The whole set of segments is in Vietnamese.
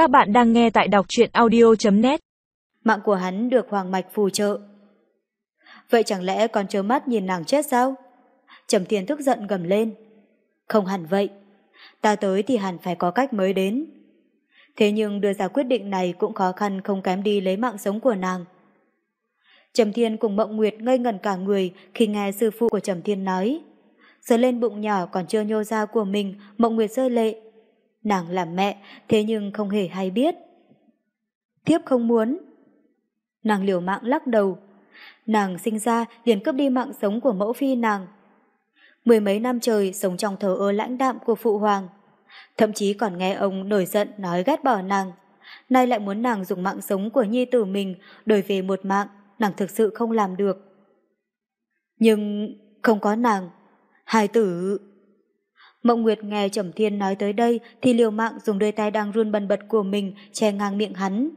Các bạn đang nghe tại đọc truyện audio.net Mạng của hắn được Hoàng Mạch phù trợ. Vậy chẳng lẽ còn trơ mắt nhìn nàng chết sao? Trầm Thiên tức giận gầm lên. Không hẳn vậy. Ta tới thì hẳn phải có cách mới đến. Thế nhưng đưa ra quyết định này cũng khó khăn không kém đi lấy mạng sống của nàng. Trầm Thiên cùng Mộng Nguyệt ngây ngẩn cả người khi nghe sư phụ của Trầm Thiên nói. Giờ lên bụng nhỏ còn chưa nhô ra của mình, Mộng Nguyệt rơi lệ. Nàng là mẹ, thế nhưng không hề hay biết. Thiếp không muốn. Nàng liều mạng lắc đầu. Nàng sinh ra liền cướp đi mạng sống của mẫu phi nàng. Mười mấy năm trời sống trong thờ ơ lãnh đạm của phụ hoàng. Thậm chí còn nghe ông nổi giận nói ghét bỏ nàng. Nay lại muốn nàng dùng mạng sống của nhi tử mình đổi về một mạng, nàng thực sự không làm được. Nhưng không có nàng, hài tử... Mộng Nguyệt nghe Trầm Thiên nói tới đây thì liều mạng dùng đôi tay đang run bần bật của mình che ngang miệng hắn.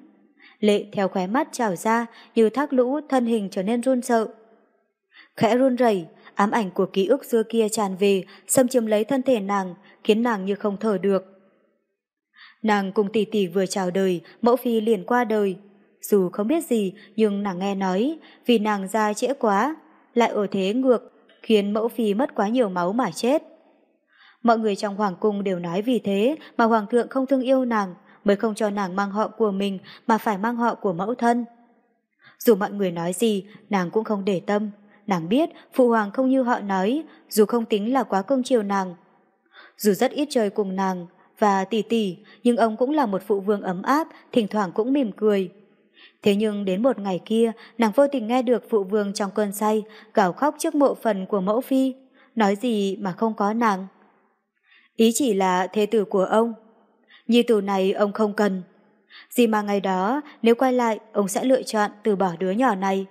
Lệ theo khóe mắt trào ra như thác lũ thân hình trở nên run sợ. Khẽ run rẩy, ám ảnh của ký ức xưa kia tràn về, xâm chiếm lấy thân thể nàng, khiến nàng như không thở được. Nàng cùng tỷ tỷ vừa chào đời, mẫu phi liền qua đời. Dù không biết gì, nhưng nàng nghe nói, vì nàng ra trễ quá, lại ở thế ngược, khiến mẫu phi mất quá nhiều máu mà chết. Mọi người trong hoàng cung đều nói vì thế mà hoàng thượng không thương yêu nàng, mới không cho nàng mang họ của mình mà phải mang họ của mẫu thân. Dù mọi người nói gì, nàng cũng không để tâm. Nàng biết phụ hoàng không như họ nói, dù không tính là quá cưng chiều nàng. Dù rất ít chơi cùng nàng và tỷ tỷ, nhưng ông cũng là một phụ vương ấm áp, thỉnh thoảng cũng mỉm cười. Thế nhưng đến một ngày kia, nàng vô tình nghe được phụ vương trong cơn say, gào khóc trước mộ phần của mẫu phi. Nói gì mà không có nàng. Ý chỉ là thế tử của ông. Nhi tử này ông không cần. Gì mà ngày đó, nếu quay lại, ông sẽ lựa chọn từ bỏ đứa nhỏ này.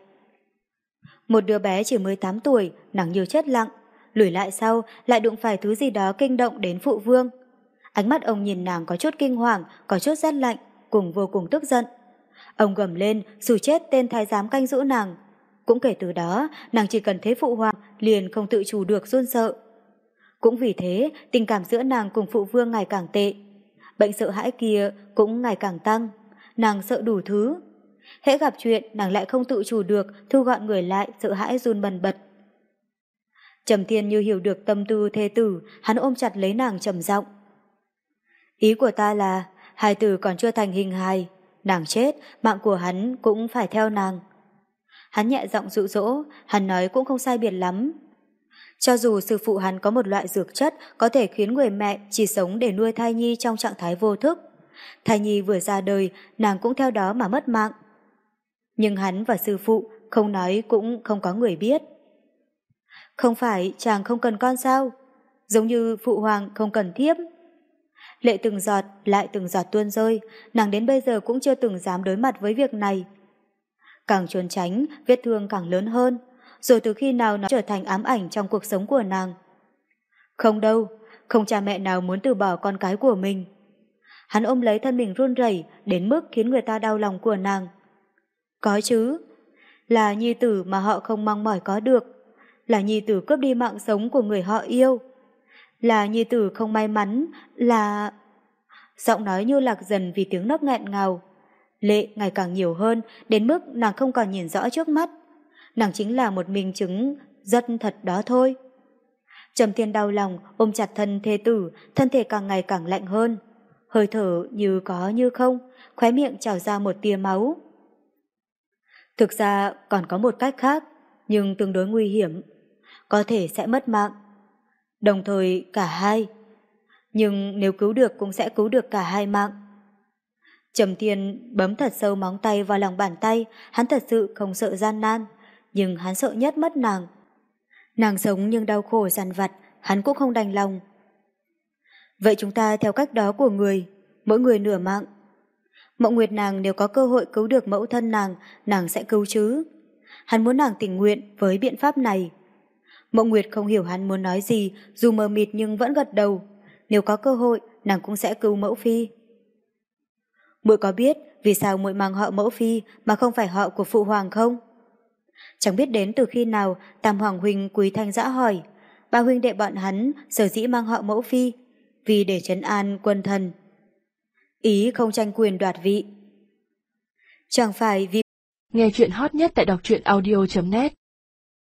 Một đứa bé chỉ 18 tuổi, nắng nhiều chất lặng, lùi lại sau lại đụng phải thứ gì đó kinh động đến phụ vương. Ánh mắt ông nhìn nàng có chút kinh hoàng, có chút rét lạnh, cùng vô cùng tức giận. Ông gầm lên, dù chết tên thái giám canh giữ nàng. Cũng kể từ đó, nàng chỉ cần thấy phụ hoàng, liền không tự chủ được run sợ. Cũng vì thế, tình cảm giữa nàng cùng phụ vương ngày càng tệ. Bệnh sợ hãi kia cũng ngày càng tăng. Nàng sợ đủ thứ. Hễ gặp chuyện, nàng lại không tự chủ được, thu gọn người lại, sợ hãi run bần bật. Trầm Thiên như hiểu được tâm tư thê tử, hắn ôm chặt lấy nàng trầm giọng. Ý của ta là, hai tử còn chưa thành hình hài, nàng chết, mạng của hắn cũng phải theo nàng. Hắn nhẹ giọng dụ dỗ, hắn nói cũng không sai biệt lắm, cho dù sư phụ hắn có một loại dược chất có thể khiến người mẹ chỉ sống để nuôi thai nhi trong trạng thái vô thức. Thai nhi vừa ra đời, nàng cũng theo đó mà mất mạng. Nhưng hắn và sư phụ không nói cũng không có người biết. Không phải chàng không cần con sao? Giống như phụ hoàng không cần thiếp. Lệ từng giọt lại từng giọt tuôn rơi, nàng đến bây giờ cũng chưa từng dám đối mặt với việc này. Càng trốn tránh, vết thương càng lớn hơn rồi từ khi nào nó trở thành ám ảnh trong cuộc sống của nàng. Không đâu, không cha mẹ nào muốn từ bỏ con cái của mình. Hắn ôm lấy thân mình run rẩy đến mức khiến người ta đau lòng của nàng. Có chứ, là nhi tử mà họ không mong mỏi có được, là nhi tử cướp đi mạng sống của người họ yêu, là nhi tử không may mắn, là... Giọng nói như lạc dần vì tiếng nấc nghẹn ngào. Lệ ngày càng nhiều hơn, đến mức nàng không còn nhìn rõ trước mắt nàng chính là một minh chứng rất thật đó thôi. Trầm thiên đau lòng, ôm chặt thân thê tử, thân thể càng ngày càng lạnh hơn. Hơi thở như có như không, khóe miệng trào ra một tia máu. Thực ra còn có một cách khác, nhưng tương đối nguy hiểm. Có thể sẽ mất mạng. Đồng thời cả hai. Nhưng nếu cứu được cũng sẽ cứu được cả hai mạng. Trầm Thiên bấm thật sâu móng tay vào lòng bàn tay, hắn thật sự không sợ gian nan nhưng hắn sợ nhất mất nàng. Nàng sống nhưng đau khổ dằn vặt, hắn cũng không đành lòng. Vậy chúng ta theo cách đó của người, mỗi người nửa mạng. Mộng Nguyệt nàng nếu có cơ hội cứu được mẫu thân nàng, nàng sẽ cứu chứ. Hắn muốn nàng tình nguyện với biện pháp này. Mộng Nguyệt không hiểu hắn muốn nói gì, dù mờ mịt nhưng vẫn gật đầu. Nếu có cơ hội, nàng cũng sẽ cứu mẫu phi. Muội có biết vì sao muội mang họ mẫu phi mà không phải họ của phụ hoàng không? Chẳng biết đến từ khi nào Tam Hoàng Huynh quý thanh dã hỏi, Ba huynh đệ bọn hắn sở dĩ mang họ mẫu phi Vì để trấn an quân thần ý không tranh quyền đoạt vị. Chẳng phải vì... Nghe chuyện hot nhất tại đọc truyện audio.net